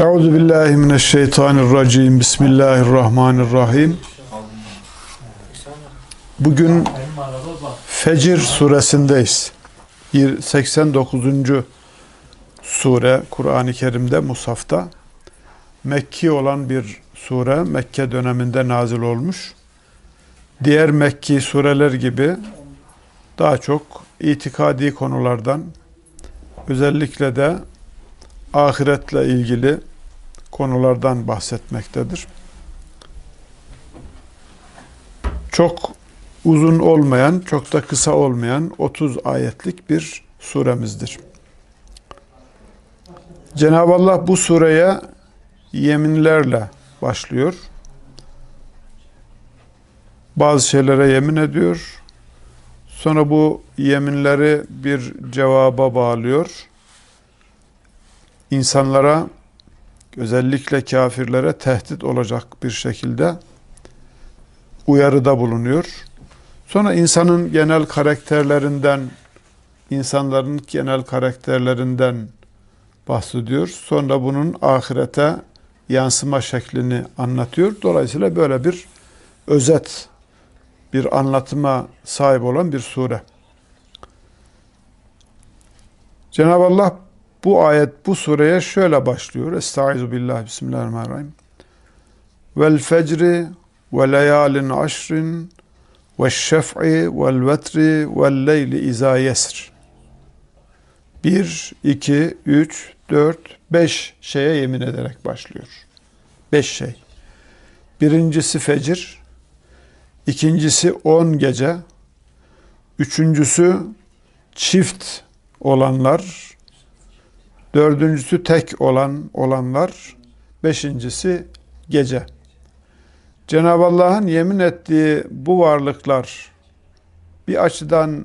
Euzu billahi mineşşeytanirracim. Bismillahirrahmanirrahim. Bugün Fecir suresindeyiz. Bir 89. sure Kur'an-ı Kerim'de Musaf'ta Mekki olan bir sure Mekke döneminde nazil olmuş. Diğer Mekki sureler gibi daha çok itikadi konulardan özellikle de ahiretle ilgili konulardan bahsetmektedir. Çok uzun olmayan, çok da kısa olmayan 30 ayetlik bir suremizdir. Cenab-ı Allah bu sureye yeminlerle başlıyor. Bazı şeylere yemin ediyor. Sonra bu yeminleri bir cevaba bağlıyor insanlara özellikle kafirlere tehdit olacak bir şekilde uyarıda bulunuyor. Sonra insanın genel karakterlerinden, insanların genel karakterlerinden bahsediyor. Sonra bunun ahirete yansıma şeklini anlatıyor. Dolayısıyla böyle bir özet, bir anlatıma sahip olan bir sure. Cenab-ı Allah bu ayet bu sureye şöyle başlıyor. Estaizu billah bismillahirrahmanirrahim. Vel fecri ve leyalin aşrin ve şef'i vel vetri vel leyli izâ yesr. Bir, iki, üç, dört, beş şeye yemin ederek başlıyor. Beş şey. Birincisi fecir, ikincisi on gece, üçüncüsü çift olanlar, Dördüncüsü tek olan olanlar. Beşincisi gece. Cenab-ı Allah'ın yemin ettiği bu varlıklar bir açıdan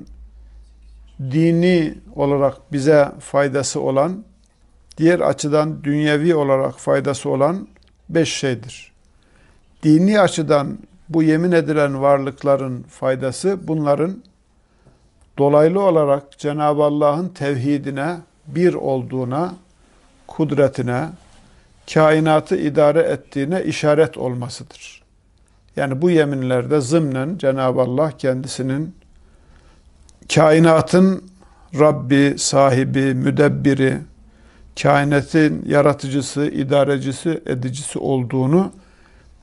dini olarak bize faydası olan, diğer açıdan dünyevi olarak faydası olan beş şeydir. Dini açıdan bu yemin edilen varlıkların faydası bunların dolaylı olarak Cenab-ı Allah'ın tevhidine bir olduğuna, kudretine, kainatı idare ettiğine işaret olmasıdır. Yani bu yeminlerde zımnen Cenab-ı Allah kendisinin kainatın Rabbi, sahibi, müdebbiri, kainatın yaratıcısı, idarecisi, edicisi olduğunu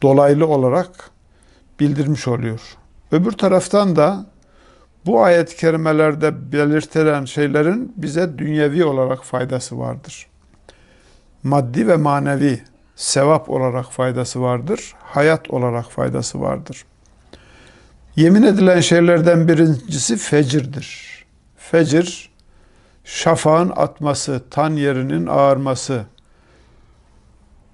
dolaylı olarak bildirmiş oluyor. Öbür taraftan da bu ayet-i kerimelerde belirtilen şeylerin bize dünyevi olarak faydası vardır. Maddi ve manevi sevap olarak faydası vardır. Hayat olarak faydası vardır. Yemin edilen şeylerden birincisi fecirdir. Fecir, şafağın atması, tan yerinin ağarması,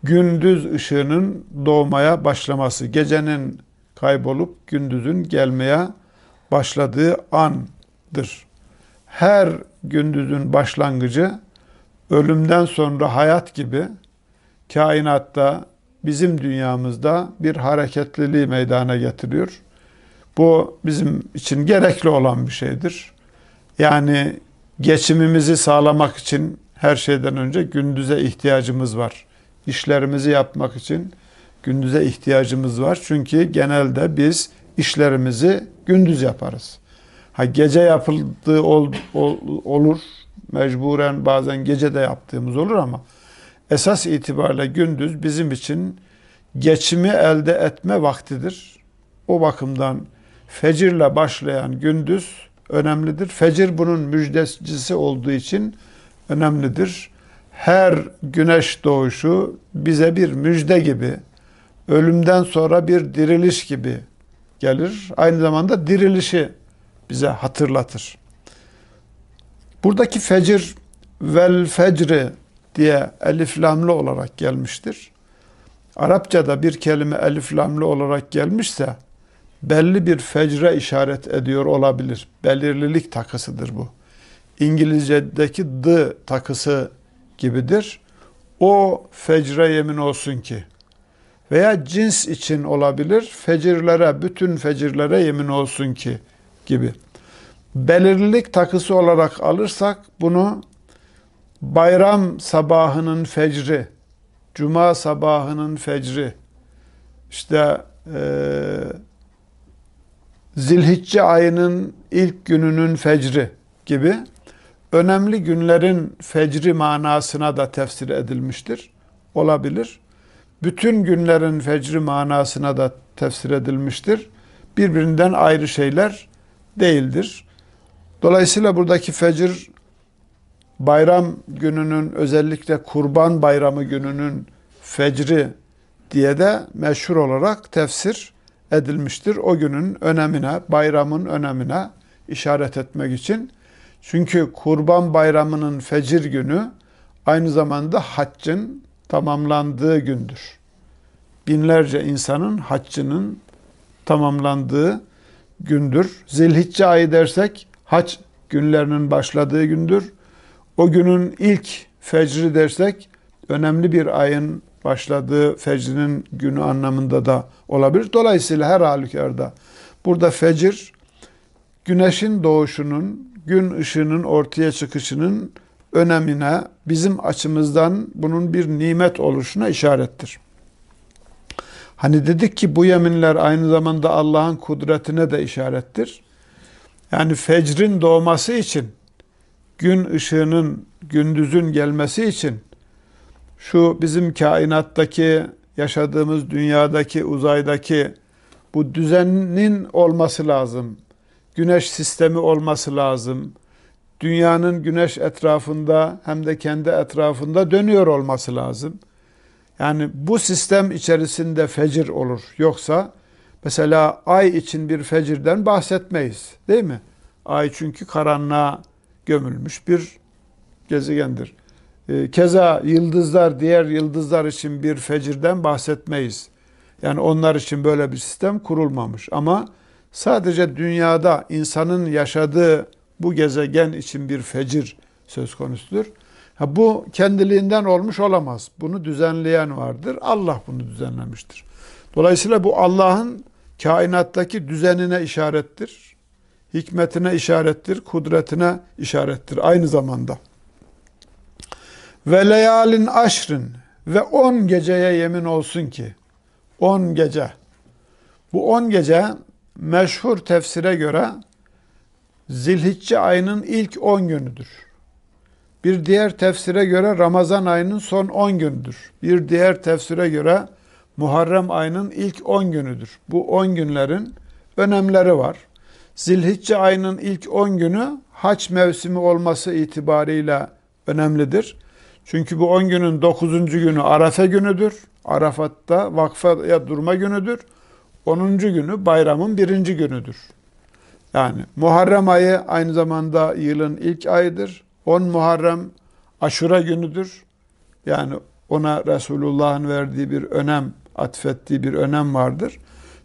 gündüz ışığının doğmaya başlaması, gecenin kaybolup gündüzün gelmeye başladığı andır. Her gündüzün başlangıcı ölümden sonra hayat gibi kainatta bizim dünyamızda bir hareketliliği meydana getiriyor. Bu bizim için gerekli olan bir şeydir. Yani geçimimizi sağlamak için her şeyden önce gündüze ihtiyacımız var. İşlerimizi yapmak için gündüze ihtiyacımız var. Çünkü genelde biz işlerimizi gündüz yaparız. Ha gece yapıldığı ol, ol, olur. Mecburen bazen gece de yaptığımız olur ama esas itibariyle gündüz bizim için geçimi elde etme vaktidir. O bakımdan fecirle başlayan gündüz önemlidir. Fecir bunun müjdecisi olduğu için önemlidir. Her güneş doğuşu bize bir müjde gibi, ölümden sonra bir diriliş gibi gelir. Aynı zamanda dirilişi bize hatırlatır. Buradaki fecir vel fecri diye eliflamlı olarak gelmiştir. Arapçada bir kelime elif lamlı olarak gelmişse belli bir fecre işaret ediyor olabilir. Belirlilik takısıdır bu. İngilizce'deki the takısı gibidir. O fecre yemin olsun ki veya cins için olabilir. Fecirlere, bütün fecirlere yemin olsun ki gibi. Belirlilik takısı olarak alırsak bunu bayram sabahının fecri, cuma sabahının fecri, işte e, zilhicce ayının ilk gününün fecri gibi önemli günlerin fecri manasına da tefsir edilmiştir. Olabilir. Bütün günlerin fecri manasına da tefsir edilmiştir. Birbirinden ayrı şeyler değildir. Dolayısıyla buradaki fecir bayram gününün özellikle kurban bayramı gününün fecri diye de meşhur olarak tefsir edilmiştir. O günün önemine, bayramın önemine işaret etmek için. Çünkü kurban bayramının fecir günü aynı zamanda haccın tamamlandığı gündür. Binlerce insanın haccının tamamlandığı gündür. Zilhicce ayı dersek hac günlerinin başladığı gündür. O günün ilk fecri dersek önemli bir ayın başladığı fecrinin günü anlamında da olabilir. Dolayısıyla her halükarda burada fecir güneşin doğuşunun, gün ışığının ortaya çıkışının önemine, bizim açımızdan bunun bir nimet oluşuna işarettir. Hani dedik ki bu yeminler aynı zamanda Allah'ın kudretine de işarettir. Yani fecrin doğması için, gün ışığının, gündüzün gelmesi için şu bizim kainattaki, yaşadığımız dünyadaki, uzaydaki bu düzenin olması lazım. Güneş sistemi olması lazım. Dünyanın güneş etrafında hem de kendi etrafında dönüyor olması lazım. Yani bu sistem içerisinde fecir olur. Yoksa mesela ay için bir fecirden bahsetmeyiz. Değil mi? Ay çünkü karanlığa gömülmüş bir gezegendir. Ee, keza yıldızlar, diğer yıldızlar için bir fecirden bahsetmeyiz. Yani onlar için böyle bir sistem kurulmamış. Ama sadece dünyada insanın yaşadığı bu gezegen için bir fecir söz konusudur. Ha, bu kendiliğinden olmuş olamaz. Bunu düzenleyen vardır. Allah bunu düzenlemiştir. Dolayısıyla bu Allah'ın kainattaki düzenine işarettir. Hikmetine işarettir, kudretine işarettir aynı zamanda. Ve leyalin aşrın ve on geceye yemin olsun ki on gece. Bu on gece meşhur tefsire göre Zilhicce ayının ilk on günüdür. Bir diğer tefsire göre Ramazan ayının son on gündür. Bir diğer tefsire göre Muharrem ayının ilk on günüdür. Bu on günlerin önemleri var. Zilhicce ayının ilk on günü haç mevsimi olması itibariyle önemlidir. Çünkü bu 10 günün 9. günü Arafa günüdür. Arafat'ta vakfaya durma günüdür. 10. günü bayramın birinci günüdür. Yani Muharrem ayı aynı zamanda yılın ilk ayıdır. 10 Muharrem aşura günüdür. Yani ona Resulullah'ın verdiği bir önem, atfettiği bir önem vardır.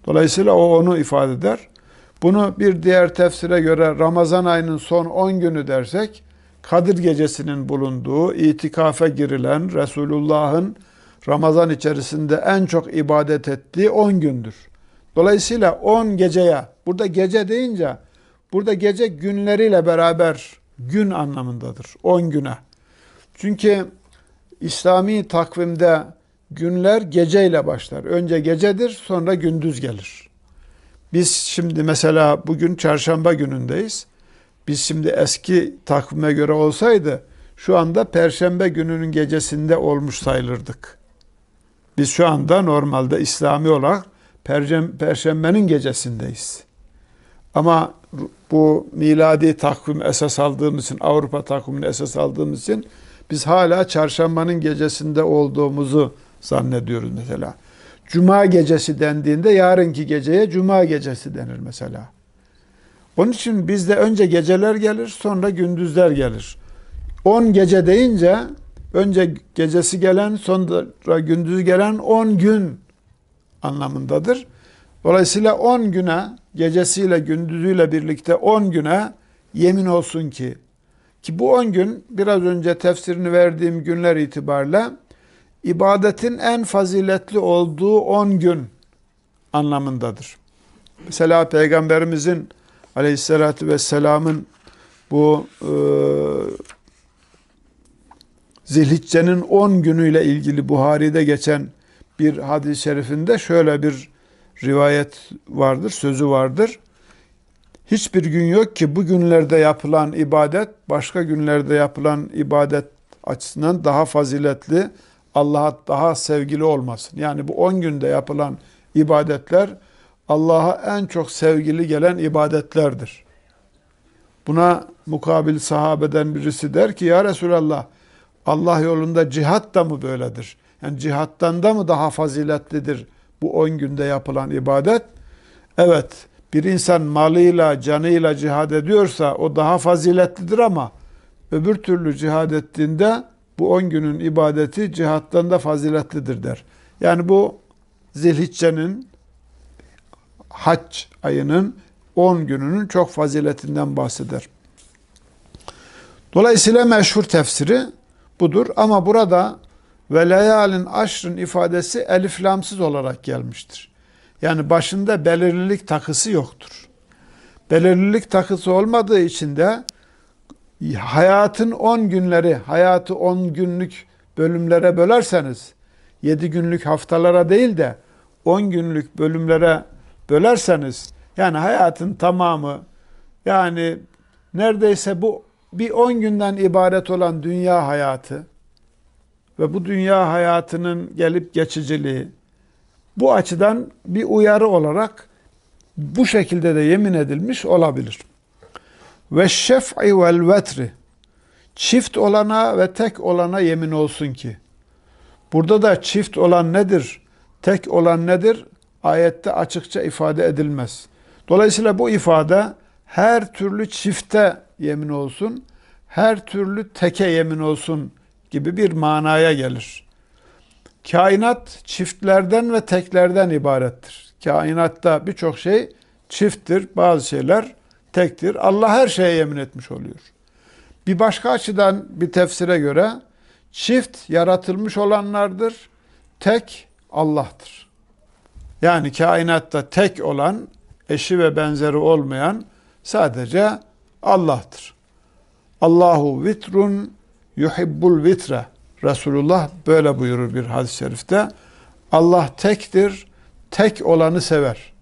Dolayısıyla o onu ifade eder. Bunu bir diğer tefsire göre Ramazan ayının son 10 günü dersek, Kadir gecesinin bulunduğu, itikafe girilen Resulullah'ın Ramazan içerisinde en çok ibadet ettiği 10 gündür. Dolayısıyla 10 geceye, burada gece deyince, burada gece günleriyle beraber gün anlamındadır. 10 güne. Çünkü İslami takvimde günler geceyle başlar. Önce gecedir, sonra gündüz gelir. Biz şimdi mesela bugün çarşamba günündeyiz. Biz şimdi eski takvime göre olsaydı şu anda perşembe gününün gecesinde olmuş sayılırdık. Biz şu anda normalde İslami olarak perşembenin gecesindeyiz. Ama bu miladi takvim esas aldığımız için, Avrupa takvimini esas aldığımız için biz hala çarşambanın gecesinde olduğumuzu zannediyoruz mesela. Cuma gecesi dendiğinde yarınki geceye cuma gecesi denir mesela. Onun için bizde önce geceler gelir sonra gündüzler gelir. 10 gece deyince önce gecesi gelen sonra gündüzü gelen 10 gün anlamındadır. Dolayısıyla 10 güne gecesiyle gündüzüyle birlikte 10 güne yemin olsun ki ki bu 10 gün biraz önce tefsirini verdiğim günler itibariyle ibadetin en faziletli olduğu 10 gün anlamındadır. Mesela Peygamberimizin aleyhissalatü vesselamın bu e, Zilhicce'nin 10 günüyle ilgili Buhari'de geçen bir hadis-i şerifinde şöyle bir rivayet vardır, sözü vardır. Hiçbir gün yok ki bu günlerde yapılan ibadet başka günlerde yapılan ibadet açısından daha faziletli, Allah'a daha sevgili olmasın. Yani bu 10 günde yapılan ibadetler Allah'a en çok sevgili gelen ibadetlerdir. Buna mukabil sahabeden birisi der ki ya Resulallah Allah yolunda cihat da mı böyledir? Yani cihattan da mı daha faziletlidir bu 10 günde yapılan ibadet? Evet bir insan malıyla canıyla cihad ediyorsa o daha faziletlidir ama öbür türlü cihad ettiğinde bu 10 günün ibadeti cihattan da faziletlidir der. Yani bu Zilhicce'nin hac ayının 10 gününün çok faziletinden bahseder. Dolayısıyla meşhur tefsiri budur ama burada ve leyalin aşrın ifadesi eliflamsız olarak gelmiştir. Yani başında belirlilik takısı yoktur. Belirlilik takısı olmadığı için de hayatın 10 günleri, hayatı 10 günlük bölümlere bölerseniz 7 günlük haftalara değil de 10 günlük bölümlere bölerseniz yani hayatın tamamı yani neredeyse bu bir 10 günden ibaret olan dünya hayatı ve bu dünya hayatının gelip geçiciliği bu açıdan bir uyarı olarak bu şekilde de yemin edilmiş olabilir. Ve şef'i vel vetri çift olana ve tek olana yemin olsun ki. Burada da çift olan nedir? Tek olan nedir? Ayette açıkça ifade edilmez. Dolayısıyla bu ifade her türlü çifte yemin olsun, her türlü teke yemin olsun gibi bir manaya gelir. Kainat çiftlerden ve teklerden ibarettir. Kainatta birçok şey çifttir, bazı şeyler tektir. Allah her şeye yemin etmiş oluyor. Bir başka açıdan bir tefsire göre çift yaratılmış olanlardır, tek Allah'tır. Yani kainatta tek olan, eşi ve benzeri olmayan sadece Allah'tır. Allahu vitrun yuhibbul vitre. Resulullah böyle buyurur bir hadis-i şerifte. Allah tektir, tek olanı sever.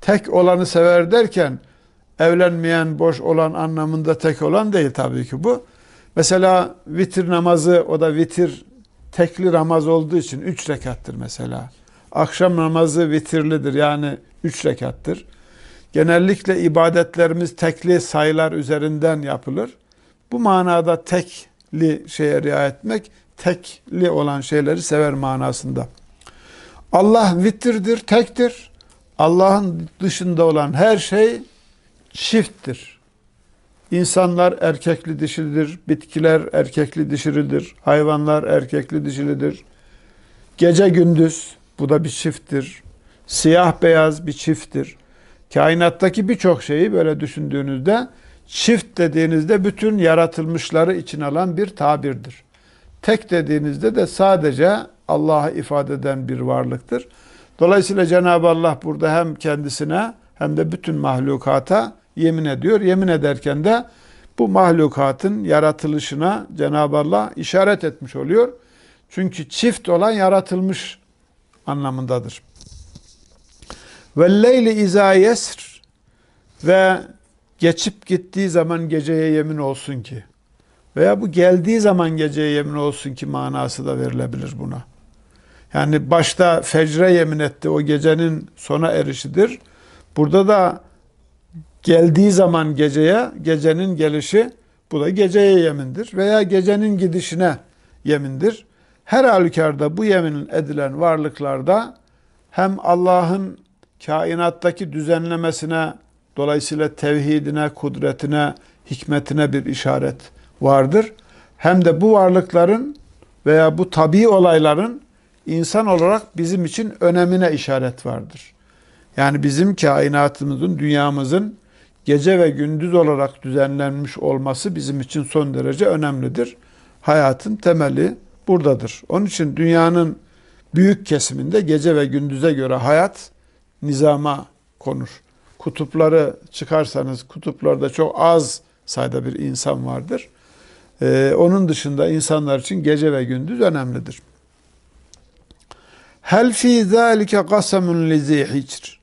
Tek olanı sever derken evlenmeyen, boş olan anlamında tek olan değil tabii ki bu. Mesela vitir namazı, o da vitir tekli namaz olduğu için üç rekattır mesela. Akşam namazı vitirlidir yani üç rekattır. Genellikle ibadetlerimiz tekli sayılar üzerinden yapılır. Bu manada tekli şeye riayet etmek, tekli olan şeyleri sever manasında. Allah vitirdir, tektir. Allah'ın dışında olan her şey çifttir. İnsanlar erkekli dişilidir, bitkiler erkekli dişilidir, hayvanlar erkekli dişilidir. Gece gündüz bu da bir çifttir. Siyah beyaz bir çifttir. Kainattaki birçok şeyi böyle düşündüğünüzde çift dediğinizde bütün yaratılmışları için alan bir tabirdir. Tek dediğinizde de sadece Allah'ı ifade eden bir varlıktır. Dolayısıyla Cenab-ı Allah burada hem kendisine hem de bütün mahlukata yemin ediyor. Yemin ederken de bu mahlukatın yaratılışına Cenab-ı Allah işaret etmiş oluyor. Çünkü çift olan yaratılmış anlamındadır. Ve leyli izâ yesr ve geçip gittiği zaman geceye yemin olsun ki veya bu geldiği zaman geceye yemin olsun ki manası da verilebilir buna. Yani başta fecre yemin etti o gecenin sona erişidir. Burada da geldiği zaman geceye, gecenin gelişi bu da geceye yemindir. Veya gecenin gidişine yemindir. Her halükarda bu yemin edilen varlıklarda hem Allah'ın kainattaki düzenlemesine, dolayısıyla tevhidine, kudretine, hikmetine bir işaret vardır. Hem de bu varlıkların veya bu tabii olayların insan olarak bizim için önemine işaret vardır. Yani bizim kainatımızın, dünyamızın gece ve gündüz olarak düzenlenmiş olması bizim için son derece önemlidir. Hayatın temeli buradadır. Onun için dünyanın büyük kesiminde gece ve gündüze göre hayat nizama konur. Kutupları çıkarsanız kutuplarda çok az sayıda bir insan vardır. Ee, onun dışında insanlar için gece ve gündüz önemlidir. Hel fi zalike kasamun lizi hicr.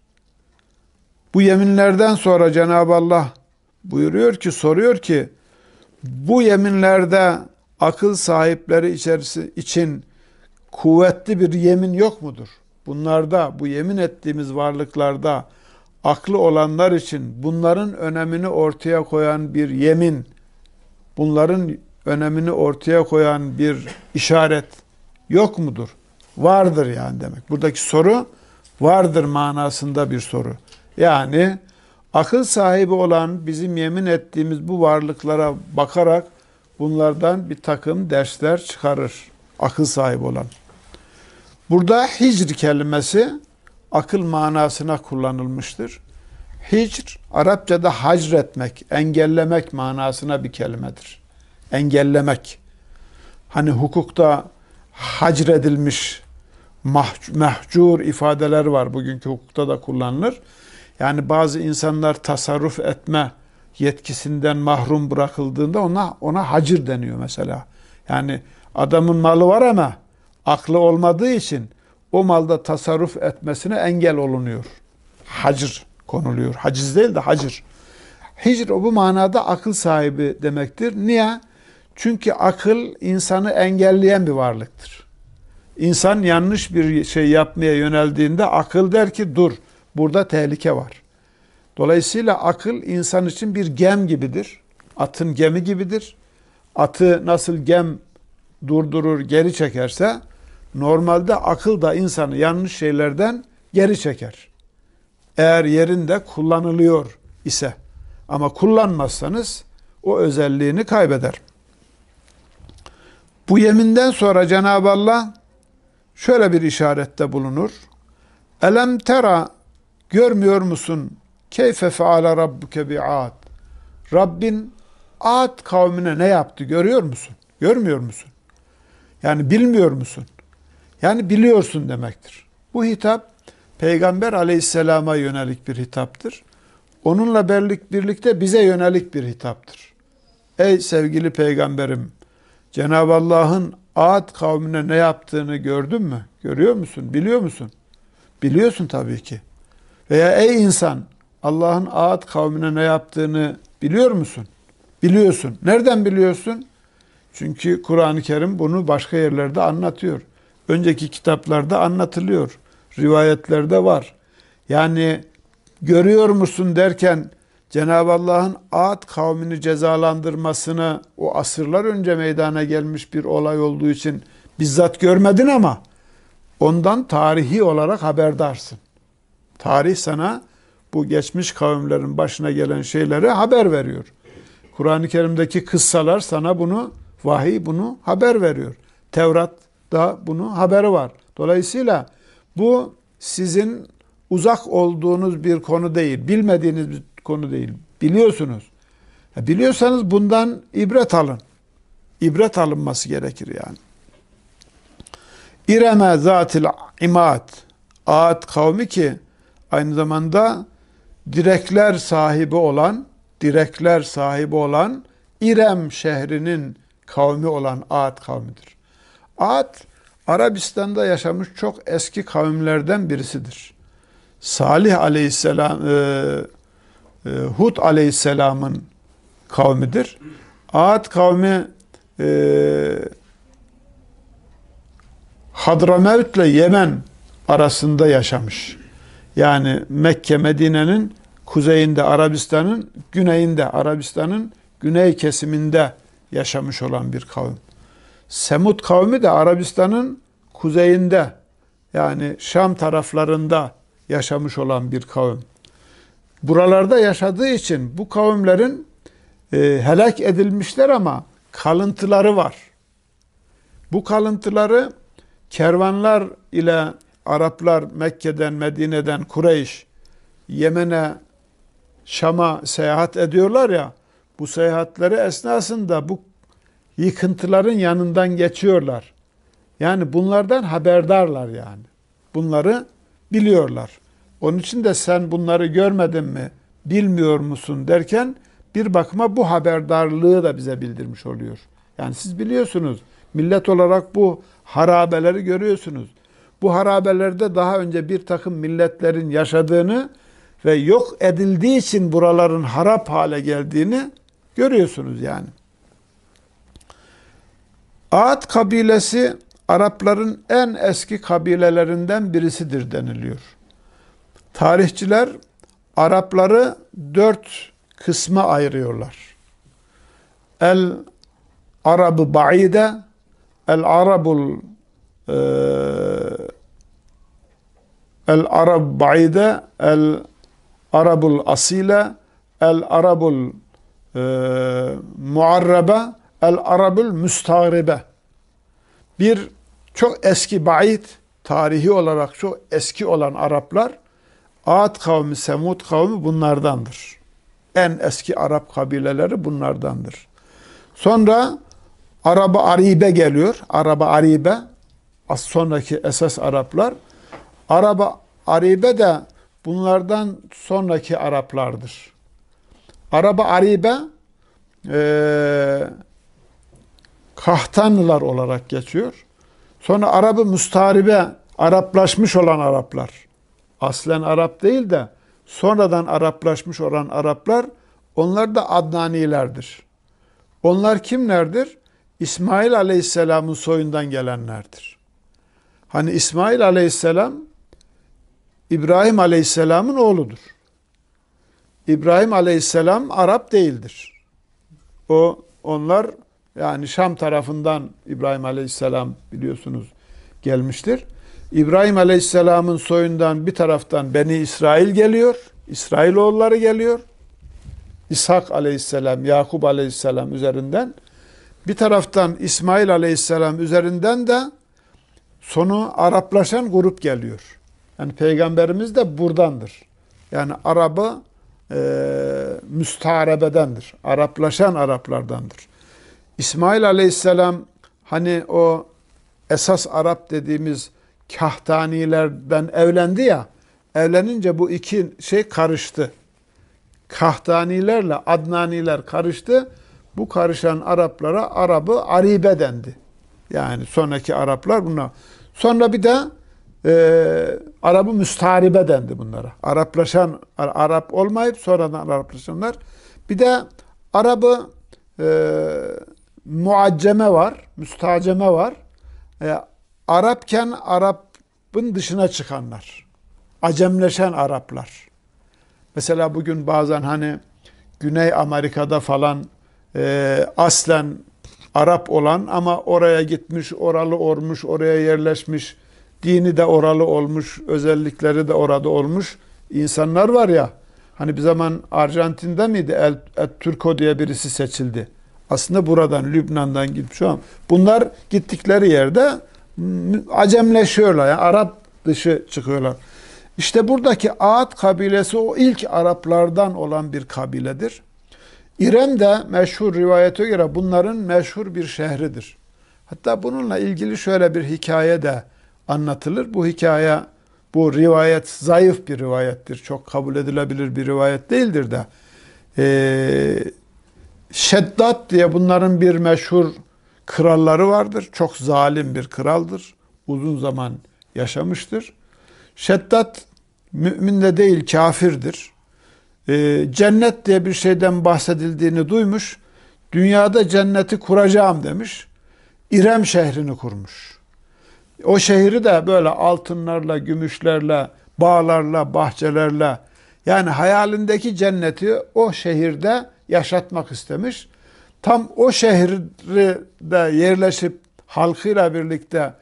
Bu yeminlerden sonra Cenab-ı Allah buyuruyor ki, soruyor ki, bu yeminlerde akıl sahipleri içerisi için kuvvetli bir yemin yok mudur? Bunlarda, bu yemin ettiğimiz varlıklarda aklı olanlar için bunların önemini ortaya koyan bir yemin, bunların önemini ortaya koyan bir işaret yok mudur? Vardır yani demek. Buradaki soru vardır manasında bir soru. Yani akıl sahibi olan bizim yemin ettiğimiz bu varlıklara bakarak bunlardan bir takım dersler çıkarır. Akıl sahibi olan. Burada hicr kelimesi akıl manasına kullanılmıştır. Hicr, Arapçada hacretmek, engellemek manasına bir kelimedir. Engellemek. Hani hukukta hacredilmiş, mahcur ifadeler var. Bugünkü hukukta da kullanılır. Yani bazı insanlar tasarruf etme yetkisinden mahrum bırakıldığında ona ona hacir deniyor mesela. Yani adamın malı var ama aklı olmadığı için o malda tasarruf etmesine engel olunuyor. Hacir konuluyor. Haciz değil de hacir. Hicr bu manada akıl sahibi demektir. Niye? Çünkü akıl insanı engelleyen bir varlıktır. İnsan yanlış bir şey yapmaya yöneldiğinde akıl der ki dur burada tehlike var. Dolayısıyla akıl insan için bir gem gibidir. Atın gemi gibidir. Atı nasıl gem durdurur, geri çekerse normalde akıl da insanı yanlış şeylerden geri çeker. Eğer yerinde kullanılıyor ise ama kullanmazsanız o özelliğini kaybeder. Bu yeminden sonra Cenab-ı Allah şöyle bir işarette bulunur. Elem tera görmüyor musun? Keyfe feale rabbuke bi'ad. Rabbin Ad kavmine ne yaptı görüyor musun? Görmüyor musun? Yani bilmiyor musun? Yani biliyorsun demektir. Bu hitap Peygamber aleyhisselama yönelik bir hitaptır. Onunla birlikte bize yönelik bir hitaptır. Ey sevgili peygamberim, Cenab-ı Allah'ın Ad kavmine ne yaptığını gördün mü? Görüyor musun? Biliyor musun? Biliyorsun tabii ki. Veya ey insan, Allah'ın Ad kavmine ne yaptığını biliyor musun? Biliyorsun. Nereden biliyorsun? Çünkü Kur'an-ı Kerim bunu başka yerlerde anlatıyor. Önceki kitaplarda anlatılıyor. Rivayetlerde var. Yani görüyor musun derken Cenab-ı Allah'ın Ad kavmini cezalandırmasını o asırlar önce meydana gelmiş bir olay olduğu için bizzat görmedin ama ondan tarihi olarak haberdarsın. Tarih sana bu geçmiş kavimlerin başına gelen şeyleri haber veriyor. Kur'an-ı Kerim'deki kıssalar sana bunu, vahiy bunu haber veriyor. Tevrat da bunu haberi var. Dolayısıyla bu sizin uzak olduğunuz bir konu değil, bilmediğiniz bir konu değil. Biliyorsunuz. Biliyorsanız bundan ibret alın. İbret alınması gerekir yani. İreme zatil imad. Ad kavmi ki aynı zamanda direkler sahibi olan, direkler sahibi olan İrem şehrinin kavmi olan Ad kavmidir. Ad Arabistan'da yaşamış çok eski kavimlerden birisidir. Salih aleyhisselam, e, e, Hud aleyhisselamın kavmidir. Ad kavmi e, Hadramevt ile Yemen arasında yaşamış. Yani Mekke, Medine'nin kuzeyinde, Arabistan'ın güneyinde, Arabistan'ın güney kesiminde yaşamış olan bir kavim. Semud kavmi de Arabistan'ın kuzeyinde yani Şam taraflarında yaşamış olan bir kavim. Buralarda yaşadığı için bu kavimlerin e, helak edilmişler ama kalıntıları var. Bu kalıntıları kervanlar ile Araplar Mekke'den, Medine'den, Kureyş, Yemen'e, Şam'a seyahat ediyorlar ya, bu seyahatleri esnasında bu yıkıntıların yanından geçiyorlar. Yani bunlardan haberdarlar yani. Bunları biliyorlar. Onun için de sen bunları görmedin mi, bilmiyor musun derken bir bakıma bu haberdarlığı da bize bildirmiş oluyor. Yani siz biliyorsunuz, millet olarak bu harabeleri görüyorsunuz. Bu harabelerde daha önce bir takım milletlerin yaşadığını ve yok edildiği için buraların harap hale geldiğini görüyorsunuz yani. Ad kabilesi Arapların en eski kabilelerinden birisidir deniliyor. Tarihçiler Arapları dört kısma ayırıyorlar. El Arabı Ba'ide, El Arabul e, El Arab Ba'ide, El Arabul Asile, El Arabul e, Muarrabe, El Arabul Müstagribe. Bir çok eski ba'id, tarihi olarak çok eski olan Araplar, Ad kavmi, Semud kavmi bunlardandır. En eski Arap kabileleri bunlardandır. Sonra Araba Aribe geliyor. Araba Aribe, az sonraki esas Araplar. Araba Aribe de bunlardan sonraki Araplardır. Araba Aribe e, Kahtanlılar olarak geçiyor. Sonra Arabı müstaribe, Araplaşmış olan Araplar. Aslen Arap değil de sonradan Araplaşmış olan Araplar onlar da Adnanilerdir. Onlar kimlerdir? İsmail Aleyhisselam'ın soyundan gelenlerdir. Hani İsmail Aleyhisselam İbrahim Aleyhisselam'ın oğludur. İbrahim Aleyhisselam Arap değildir. O onlar yani Şam tarafından İbrahim Aleyhisselam biliyorsunuz gelmiştir. İbrahim Aleyhisselam'ın soyundan bir taraftan Beni İsrail geliyor. İsrailoğulları geliyor. İshak Aleyhisselam, Yakup Aleyhisselam üzerinden. Bir taraftan İsmail Aleyhisselam üzerinden de sonu Araplaşan grup geliyor. Yani Peygamberimiz de buradandır. Yani Arabı e, müstarebedendir. Araplaşan Araplardandır. İsmail Aleyhisselam hani o esas Arap dediğimiz kahtanilerden evlendi ya, evlenince bu iki şey karıştı. Kahtanilerle Adnaniler karıştı. Bu karışan Araplara Arabı Aribe dendi. Yani sonraki Araplar buna. Sonra bir de e, Arabı müstaribe dendi bunlara. Araplaşan, Arap olmayıp sonradan Araplaşanlar. Bir de Arabı e, muacceme var, müstaceme var. E, Arapken Arap'ın dışına çıkanlar. Acemleşen Araplar. Mesela bugün bazen hani Güney Amerika'da falan e, aslen Arap olan ama oraya gitmiş, oralı olmuş, oraya yerleşmiş, dini de oralı olmuş, özellikleri de orada olmuş insanlar var ya. Hani bir zaman Arjantin'de miydi El, El Turco diye birisi seçildi. Aslında buradan, Lübnan'dan gitmiş ama bunlar gittikleri yerde acemleşiyorlar. Yani Arap dışı çıkıyorlar. İşte buradaki Ad kabilesi o ilk Araplardan olan bir kabiledir. İrem de meşhur rivayete göre bunların meşhur bir şehridir. Hatta bununla ilgili şöyle bir hikaye de anlatılır. Bu hikaye, bu rivayet zayıf bir rivayettir. Çok kabul edilebilir bir rivayet değildir de. Ee, Şeddat diye bunların bir meşhur kralları vardır. Çok zalim bir kraldır. Uzun zaman yaşamıştır. Şeddat mümin de değil kafirdir. Ee, cennet diye bir şeyden bahsedildiğini duymuş. Dünyada cenneti kuracağım demiş. İrem şehrini kurmuş. O şehri de böyle altınlarla, gümüşlerle, bağlarla, bahçelerle yani hayalindeki cenneti o şehirde yaşatmak istemiş. Tam o şehirde yerleşip halkıyla birlikte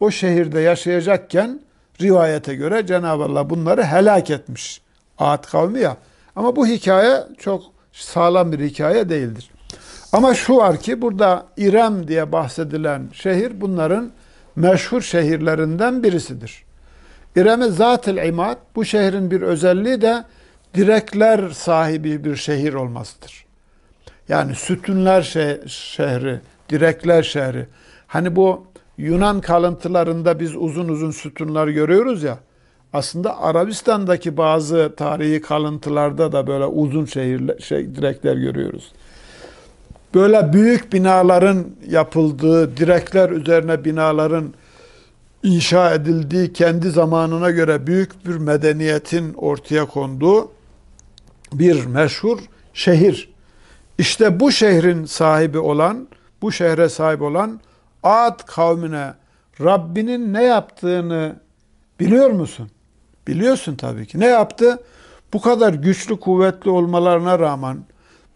o şehirde yaşayacakken rivayete göre Cenab-ı Allah bunları helak etmiş. Ad kavmi ya. Ama bu hikaye çok sağlam bir hikaye değildir. Ama şu var ki burada İrem diye bahsedilen şehir bunların meşhur şehirlerinden birisidir. İrem-i Zat-ı İmad bu şehrin bir özelliği de direkler sahibi bir şehir olmasıdır. Yani sütunlar şehri, direkler şehri. Hani bu Yunan kalıntılarında biz uzun uzun sütunlar görüyoruz ya. Aslında Arabistan'daki bazı tarihi kalıntılarda da böyle uzun şehirler, şey, direkler görüyoruz. Böyle büyük binaların yapıldığı, direkler üzerine binaların inşa edildiği, kendi zamanına göre büyük bir medeniyetin ortaya konduğu bir meşhur şehir. İşte bu şehrin sahibi olan, bu şehre sahip olan Ad kavmine Rabbinin ne yaptığını biliyor musun? Biliyorsun tabii ki. Ne yaptı? Bu kadar güçlü kuvvetli olmalarına rağmen,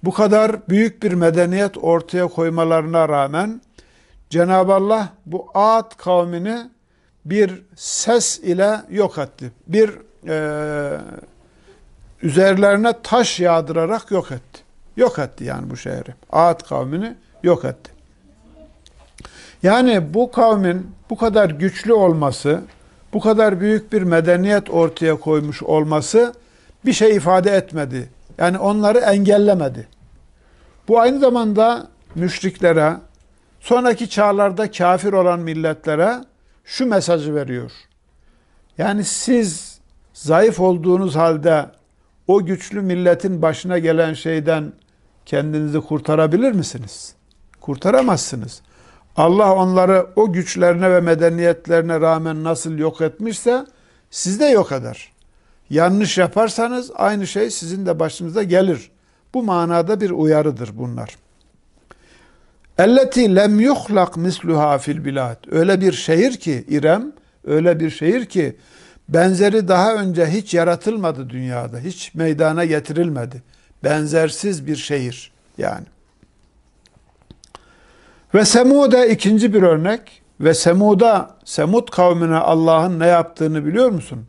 bu kadar büyük bir medeniyet ortaya koymalarına rağmen Cenab-ı Allah bu Ad kavmini bir ses ile yok etti. Bir e, üzerlerine taş yağdırarak yok etti. Yok etti yani bu şehri. Ad kavmini yok etti. Yani bu kavmin bu kadar güçlü olması, bu kadar büyük bir medeniyet ortaya koymuş olması bir şey ifade etmedi. Yani onları engellemedi. Bu aynı zamanda müşriklere, sonraki çağlarda kafir olan milletlere şu mesajı veriyor. Yani siz zayıf olduğunuz halde o güçlü milletin başına gelen şeyden kendinizi kurtarabilir misiniz? Kurtaramazsınız. Allah onları o güçlerine ve medeniyetlerine rağmen nasıl yok etmişse siz de yok eder. Yanlış yaparsanız aynı şey sizin de başınıza gelir. Bu manada bir uyarıdır bunlar. Elleti lem yuhlak misluha fil bilad. Öyle bir şehir ki İrem, öyle bir şehir ki benzeri daha önce hiç yaratılmadı dünyada. Hiç meydana getirilmedi. Benzersiz bir şehir yani. Ve Semud'a ikinci bir örnek. Ve Semud'a, Semud kavmine Allah'ın ne yaptığını biliyor musun?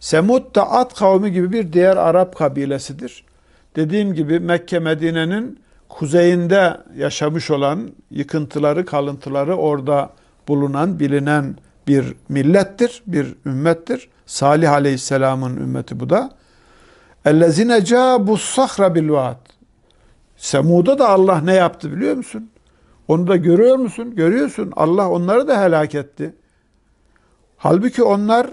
Semud da At kavmi gibi bir diğer Arap kabilesidir. Dediğim gibi Mekke Medine'nin kuzeyinde yaşamış olan yıkıntıları, kalıntıları orada bulunan, bilinen bir millettir, bir ümmettir. Salih Aleyhisselam'ın ümmeti bu da. Cabu sahra bil vaad. Semud'a da Allah ne yaptı biliyor musun? Onu da görüyor musun? Görüyorsun. Allah onları da helak etti. Halbuki onlar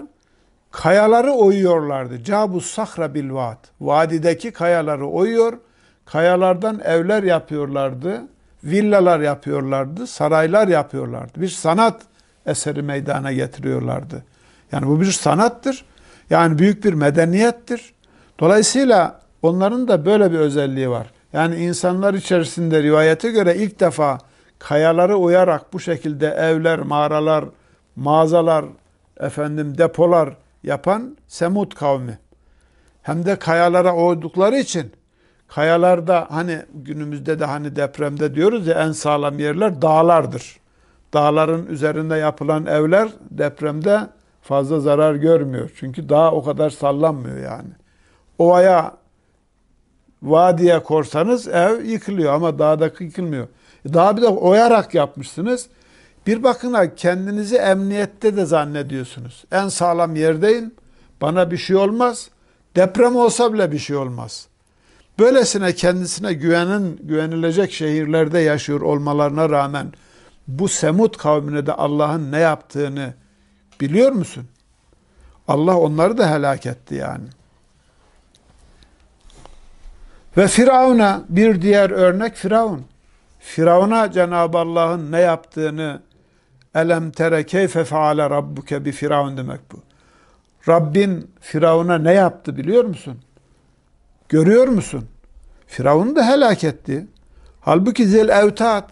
kayaları oyuyorlardı. Cabu sahra bil vaad. Vadideki kayaları oyuyor. Kayalardan evler yapıyorlardı. Villalar yapıyorlardı. Saraylar yapıyorlardı. Bir sanat eseri meydana getiriyorlardı. Yani bu bir sanattır. Yani büyük bir medeniyettir. Dolayısıyla onların da böyle bir özelliği var. Yani insanlar içerisinde rivayete göre ilk defa kayaları uyarak bu şekilde evler, mağaralar, mağazalar, efendim depolar yapan Semud kavmi. Hem de kayalara oydukları için kayalarda hani günümüzde de hani depremde diyoruz ya en sağlam yerler dağlardır. Dağların üzerinde yapılan evler depremde fazla zarar görmüyor. Çünkü dağ o kadar sallanmıyor yani. Ovaya, vadiye korsanız ev yıkılıyor ama dağda yıkılmıyor. Daha bir de oyarak yapmışsınız. Bir bakın kendinizi emniyette de zannediyorsunuz. En sağlam yerdeyim. Bana bir şey olmaz. Deprem olsa bile bir şey olmaz. Böylesine kendisine güvenin, güvenilecek şehirlerde yaşıyor olmalarına rağmen bu Semud kavmine de Allah'ın ne yaptığını biliyor musun? Allah onları da helak etti yani. Ve Firavun'a bir diğer örnek Firavun. Firavun'a Cenab-ı Allah'ın ne yaptığını elem tere keyfe feale rabbuke bi firavun demek bu. Rabbin Firavun'a ne yaptı biliyor musun? Görüyor musun? Firavun'u da helak etti. Halbuki Zil Evtat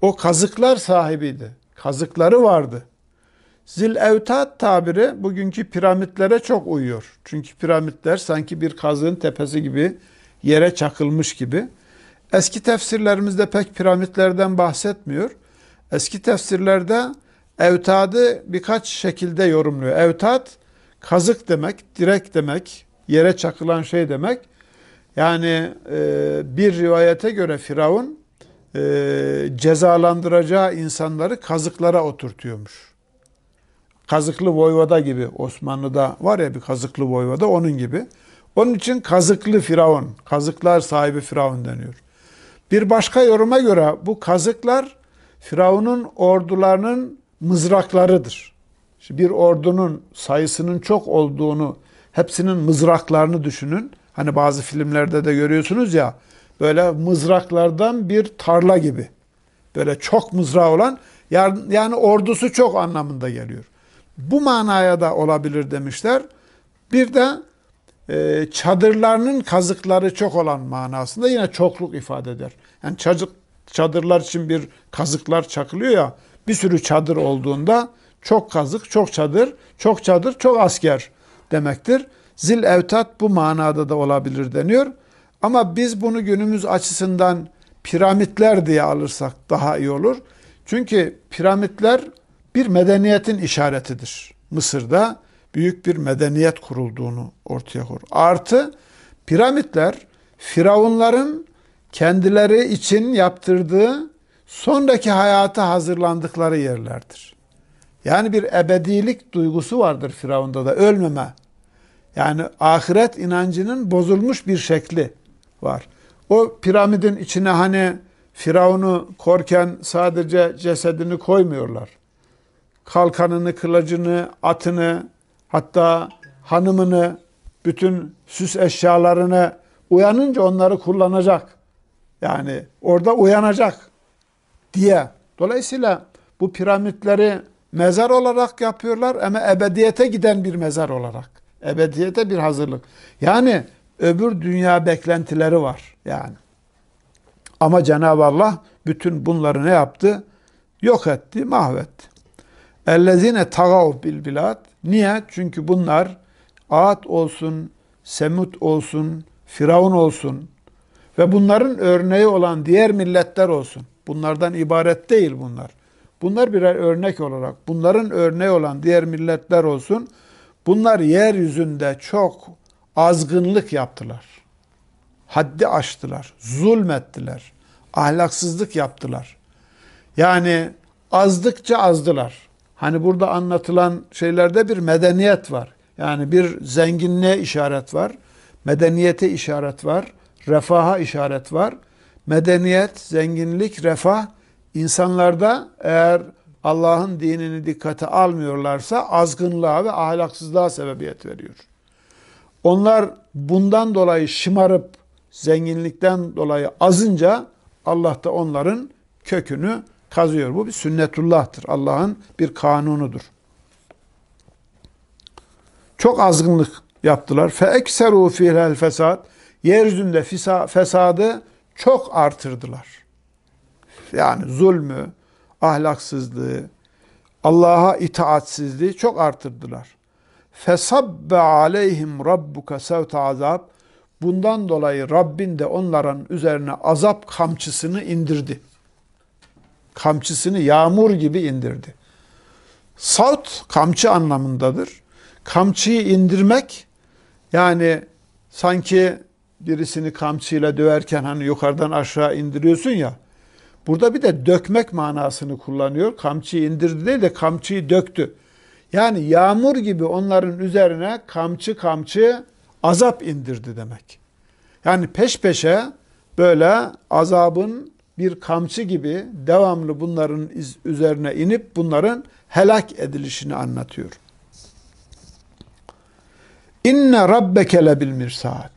o kazıklar sahibiydi. Kazıkları vardı. Zil Evtat tabiri bugünkü piramitlere çok uyuyor. Çünkü piramitler sanki bir kazığın tepesi gibi yere çakılmış gibi. Eski tefsirlerimizde pek piramitlerden bahsetmiyor. Eski tefsirlerde evtadı birkaç şekilde yorumluyor. Evtat kazık demek, direk demek, yere çakılan şey demek. Yani e, bir rivayete göre Firavun e, cezalandıracağı insanları kazıklara oturtuyormuş. Kazıklı Voyvoda gibi Osmanlı'da var ya bir kazıklı Voyvoda onun gibi. Onun için kazıklı Firavun, kazıklar sahibi Firavun deniyor. Bir başka yoruma göre bu kazıklar Firavun'un ordularının mızraklarıdır. Bir ordunun sayısının çok olduğunu, hepsinin mızraklarını düşünün. Hani bazı filmlerde de görüyorsunuz ya, böyle mızraklardan bir tarla gibi. Böyle çok mızrağı olan, yani ordusu çok anlamında geliyor. Bu manaya da olabilir demişler. Bir de e, çadırlarının kazıkları çok olan manasında yine çokluk ifade eder. Yani çadır, çadırlar için bir kazıklar çakılıyor ya, bir sürü çadır olduğunda çok kazık, çok çadır, çok çadır, çok asker demektir. Zil evtat bu manada da olabilir deniyor. Ama biz bunu günümüz açısından piramitler diye alırsak daha iyi olur. Çünkü piramitler bir medeniyetin işaretidir. Mısır'da büyük bir medeniyet kurulduğunu ortaya koyar. Artı piramitler firavunların kendileri için yaptırdığı sonraki hayata hazırlandıkları yerlerdir. Yani bir ebedilik duygusu vardır Firavun'da da ölmeme. Yani ahiret inancının bozulmuş bir şekli var. O piramidin içine hani Firavun'u korken sadece cesedini koymuyorlar. Kalkanını, kılıcını, atını, hatta hanımını, bütün süs eşyalarını uyanınca onları kullanacak. Yani orada uyanacak diye. Dolayısıyla bu piramitleri mezar olarak yapıyorlar ama ebediyete giden bir mezar olarak. Ebediyete bir hazırlık. Yani öbür dünya beklentileri var yani. Ama Cenab-ı Allah bütün bunları ne yaptı? Yok etti, mahvetti. Ellezine tagav bil bilad. Niye? Çünkü bunlar Ad olsun, Semut olsun, Firavun olsun ve bunların örneği olan diğer milletler olsun. Bunlardan ibaret değil bunlar. Bunlar birer örnek olarak, bunların örneği olan diğer milletler olsun. Bunlar yeryüzünde çok azgınlık yaptılar. Haddi aştılar, zulmettiler, ahlaksızlık yaptılar. Yani azdıkça azdılar. Hani burada anlatılan şeylerde bir medeniyet var. Yani bir zenginliğe işaret var, medeniyete işaret var, refaha işaret var. Medeniyet, zenginlik, refah insanlarda eğer Allah'ın dinini dikkate almıyorlarsa azgınlığa ve ahlaksızlığa sebebiyet veriyor. Onlar bundan dolayı şımarıp zenginlikten dolayı azınca Allah da onların kökünü kazıyor. Bu bir sünnetullah'tır. Allah'ın bir kanunudur. Çok azgınlık yaptılar. Fe ekseru fihel fesad. Yeryüzünde fesadı çok artırdılar. Yani zulmü, ahlaksızlığı, Allah'a itaatsizliği çok artırdılar. Fesabbe aleyhim rabbuka sevte azab. Bundan dolayı Rabbin de onların üzerine azap kamçısını indirdi kamçısını yağmur gibi indirdi. Saut kamçı anlamındadır. Kamçıyı indirmek yani sanki birisini kamçıyla döverken hani yukarıdan aşağı indiriyorsun ya. Burada bir de dökmek manasını kullanıyor. Kamçıyı indirdi değil de kamçıyı döktü. Yani yağmur gibi onların üzerine kamçı kamçı azap indirdi demek. Yani peş peşe böyle azabın bir kamçı gibi devamlı bunların üzerine inip bunların helak edilişini anlatıyor. İnne rabbeke lebil mirsad.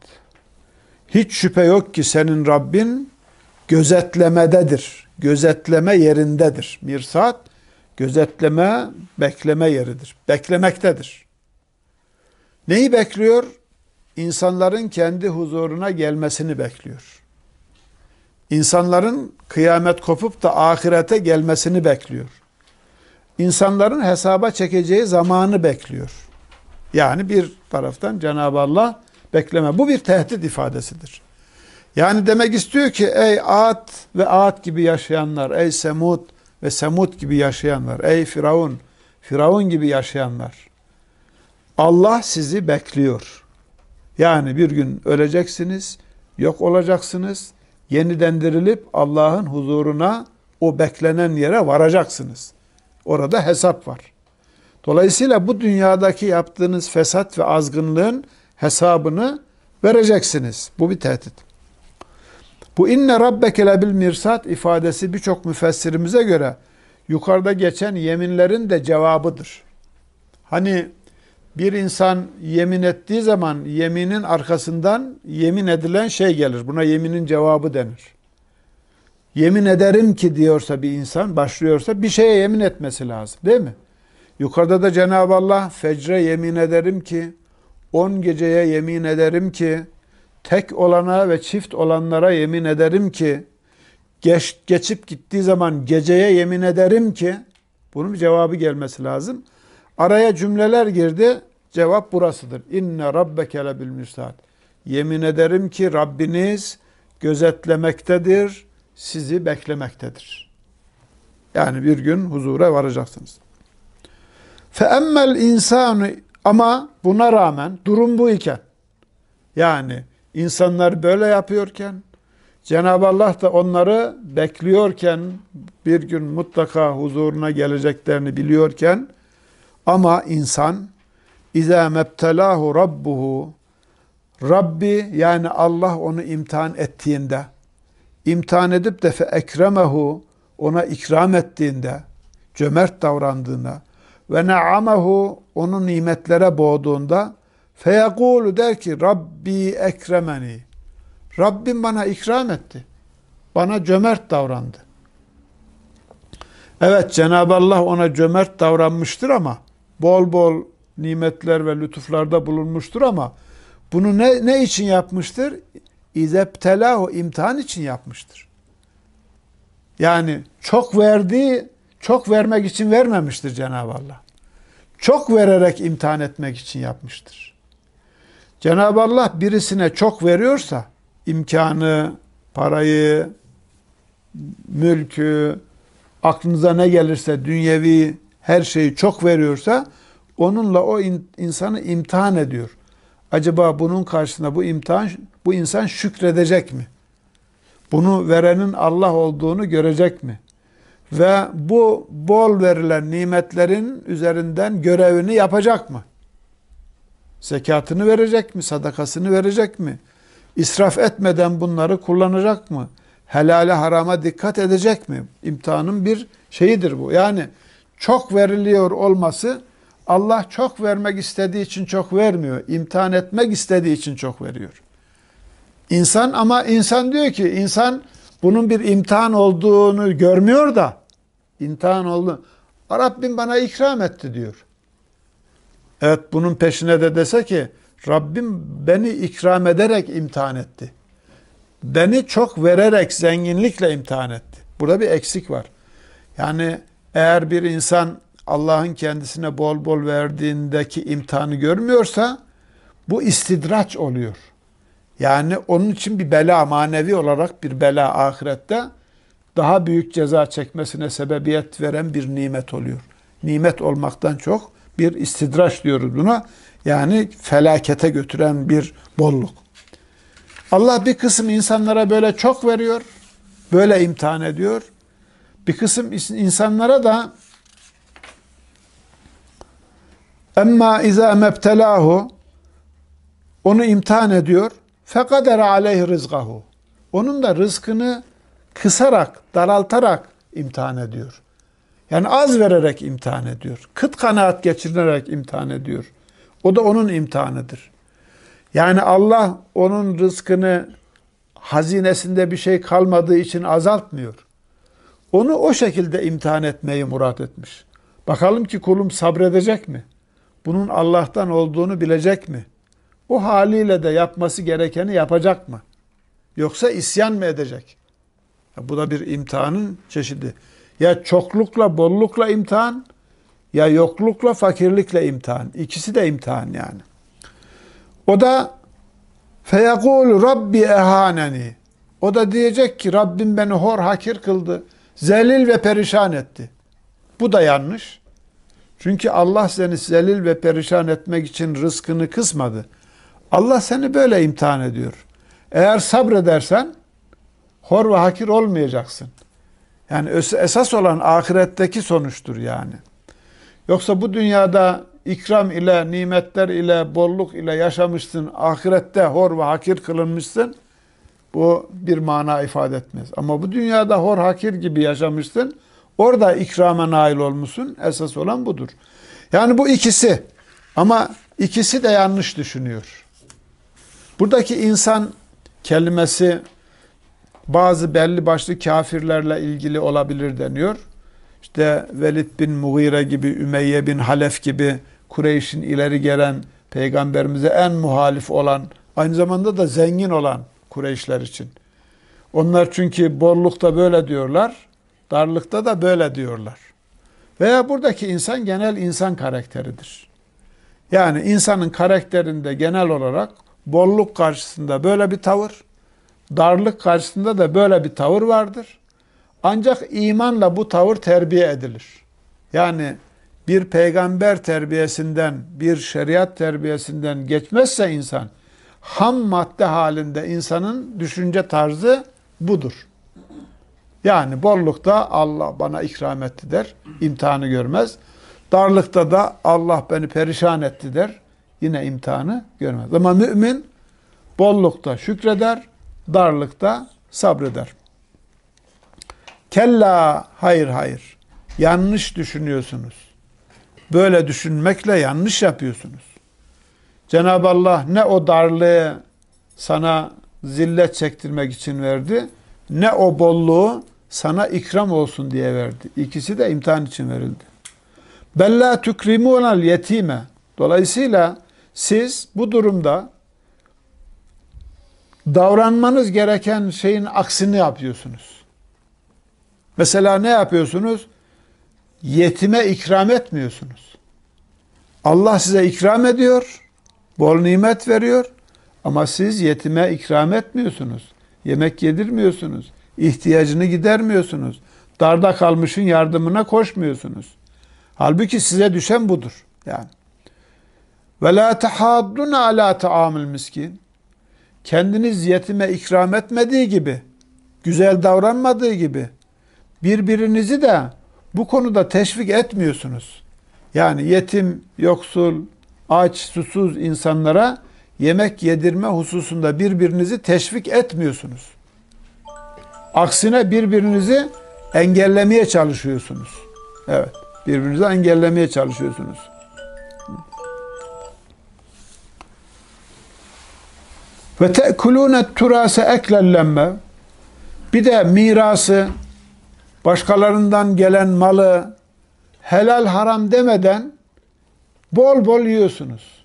Hiç şüphe yok ki senin Rabbin gözetlemededir. Gözetleme yerindedir. Mirsad gözetleme, bekleme yeridir. Beklemektedir. Neyi bekliyor? İnsanların kendi huzuruna gelmesini bekliyor. İnsanların kıyamet kopup da ahirete gelmesini bekliyor. İnsanların hesaba çekeceği zamanı bekliyor. Yani bir taraftan Cenab-ı Allah bekleme. Bu bir tehdit ifadesidir. Yani demek istiyor ki ey Ad ve Ad gibi yaşayanlar, ey Semud ve Semud gibi yaşayanlar, ey Firavun, Firavun gibi yaşayanlar. Allah sizi bekliyor. Yani bir gün öleceksiniz, yok olacaksınız yeniden dirilip Allah'ın huzuruna o beklenen yere varacaksınız. Orada hesap var. Dolayısıyla bu dünyadaki yaptığınız fesat ve azgınlığın hesabını vereceksiniz. Bu bir tehdit. Bu inne rabbeke lebil mirsat ifadesi birçok müfessirimize göre yukarıda geçen yeminlerin de cevabıdır. Hani bir insan yemin ettiği zaman yeminin arkasından yemin edilen şey gelir. Buna yeminin cevabı denir. Yemin ederim ki diyorsa bir insan başlıyorsa bir şeye yemin etmesi lazım değil mi? Yukarıda da Cenab-ı Allah fecre yemin ederim ki, on geceye yemin ederim ki, tek olana ve çift olanlara yemin ederim ki, geç, geçip gittiği zaman geceye yemin ederim ki, bunun cevabı gelmesi lazım. Araya cümleler girdi, cevap burasıdır. İnne rabbeke lebil mirsad. Yemin ederim ki Rabbiniz gözetlemektedir, sizi beklemektedir. Yani bir gün huzura varacaksınız. Fe emmel insanu ama buna rağmen durum bu iken yani insanlar böyle yapıyorken Cenab-ı Allah da onları bekliyorken bir gün mutlaka huzuruna geleceklerini biliyorken ama insan İza mebtelahu rabbuhu Rabbi yani Allah onu imtihan ettiğinde imtihan edip de fe ekremehu ona ikram ettiğinde cömert davrandığında ve ne'amehu onu nimetlere boğduğunda feyekulu der ki Rabbi ekremeni Rabbim bana ikram etti. Bana cömert davrandı. Evet Cenab-ı Allah ona cömert davranmıştır ama bol bol nimetler ve lütuflarda bulunmuştur ama bunu ne, ne için yapmıştır? İzeptelahu imtihan için yapmıştır. Yani çok verdiği, çok vermek için vermemiştir Cenab-ı Allah. Çok vererek imtihan etmek için yapmıştır. Cenab-ı Allah birisine çok veriyorsa imkanı, parayı, mülkü, aklınıza ne gelirse dünyevi her şeyi çok veriyorsa onunla o in, insanı imtihan ediyor. Acaba bunun karşısında bu imtihan bu insan şükredecek mi? Bunu verenin Allah olduğunu görecek mi? Ve bu bol verilen nimetlerin üzerinden görevini yapacak mı? Zekatını verecek mi? Sadakasını verecek mi? İsraf etmeden bunları kullanacak mı? Helale harama dikkat edecek mi? İmtihanın bir şeyidir bu. Yani çok veriliyor olması Allah çok vermek istediği için çok vermiyor. İmtihan etmek istediği için çok veriyor. İnsan ama insan diyor ki insan bunun bir imtihan olduğunu görmüyor da imtihan oldu. Rabbim bana ikram etti diyor. Evet bunun peşine de dese ki Rabbim beni ikram ederek imtihan etti. Beni çok vererek zenginlikle imtihan etti. Burada bir eksik var. Yani eğer bir insan Allah'ın kendisine bol bol verdiğindeki imtihanı görmüyorsa bu istidraç oluyor. Yani onun için bir bela manevi olarak bir bela ahirette daha büyük ceza çekmesine sebebiyet veren bir nimet oluyor. Nimet olmaktan çok bir istidraç diyoruz buna. Yani felakete götüren bir bolluk. Allah bir kısım insanlara böyle çok veriyor, böyle imtihan ediyor. Bir kısım insanlara da Emma izâ mebtelâhu onu imtihan ediyor. Fekadere aleyhi rızgahu. Onun da rızkını kısarak, daraltarak imtihan ediyor. Yani az vererek imtihan ediyor. Kıt kanaat geçirerek imtihan ediyor. O da onun imtihanıdır. Yani Allah onun rızkını hazinesinde bir şey kalmadığı için azaltmıyor. Onu o şekilde imtihan etmeyi murat etmiş. Bakalım ki kulum sabredecek mi? bunun Allah'tan olduğunu bilecek mi? O haliyle de yapması gerekeni yapacak mı? Yoksa isyan mı edecek? bu da bir imtihanın çeşidi. Ya çoklukla, bollukla imtihan, ya yoklukla, fakirlikle imtihan. İkisi de imtihan yani. O da feyekul Rabbi ehaneni. O da diyecek ki Rabbim beni hor hakir kıldı. Zelil ve perişan etti. Bu da yanlış. Çünkü Allah seni zelil ve perişan etmek için rızkını kısmadı. Allah seni böyle imtihan ediyor. Eğer sabredersen hor ve hakir olmayacaksın. Yani esas olan ahiretteki sonuçtur yani. Yoksa bu dünyada ikram ile, nimetler ile, bolluk ile yaşamışsın. Ahirette hor ve hakir kılınmışsın. Bu bir mana ifade etmez. Ama bu dünyada hor hakir gibi yaşamışsın. Orada ikrama nail olmuşsun. Esas olan budur. Yani bu ikisi. Ama ikisi de yanlış düşünüyor. Buradaki insan kelimesi bazı belli başlı kafirlerle ilgili olabilir deniyor. İşte Velid bin Mughire gibi, Ümeyye bin Halef gibi Kureyş'in ileri gelen, peygamberimize en muhalif olan, aynı zamanda da zengin olan Kureyşler için. Onlar çünkü bollukta böyle diyorlar, darlıkta da böyle diyorlar. Veya buradaki insan genel insan karakteridir. Yani insanın karakterinde genel olarak bolluk karşısında böyle bir tavır, darlık karşısında da böyle bir tavır vardır. Ancak imanla bu tavır terbiye edilir. Yani bir peygamber terbiyesinden, bir şeriat terbiyesinden geçmezse insan, ham madde halinde insanın düşünce tarzı budur. Yani bollukta Allah bana ikram etti der, imtihanı görmez. Darlıkta da Allah beni perişan etti der, yine imtihanı görmez. Ama mümin bollukta şükreder, darlıkta sabreder. Kella hayır hayır. Yanlış düşünüyorsunuz. Böyle düşünmekle yanlış yapıyorsunuz. Cenab-ı Allah ne o darlığı sana zillet çektirmek için verdi, ne o bolluğu sana ikram olsun diye verdi. İkisi de imtihan için verildi. Bella tukrimunal yetime. Dolayısıyla siz bu durumda davranmanız gereken şeyin aksini yapıyorsunuz. Mesela ne yapıyorsunuz? Yetime ikram etmiyorsunuz. Allah size ikram ediyor, bol nimet veriyor ama siz yetime ikram etmiyorsunuz. Yemek yedirmiyorsunuz, ihtiyacını gidermiyorsunuz. Darda kalmışın yardımına koşmuyorsunuz. Halbuki size düşen budur. Yani. Ve la tahaddun ala taamil miskin. Kendiniz yetime ikram etmediği gibi, güzel davranmadığı gibi birbirinizi de bu konuda teşvik etmiyorsunuz. Yani yetim, yoksul, aç, susuz insanlara yemek yedirme hususunda birbirinizi teşvik etmiyorsunuz. Aksine birbirinizi engellemeye çalışıyorsunuz. Evet, birbirinizi engellemeye çalışıyorsunuz. Ve te'kulûne turase eklellemme bir de mirası başkalarından gelen malı helal haram demeden bol bol yiyorsunuz.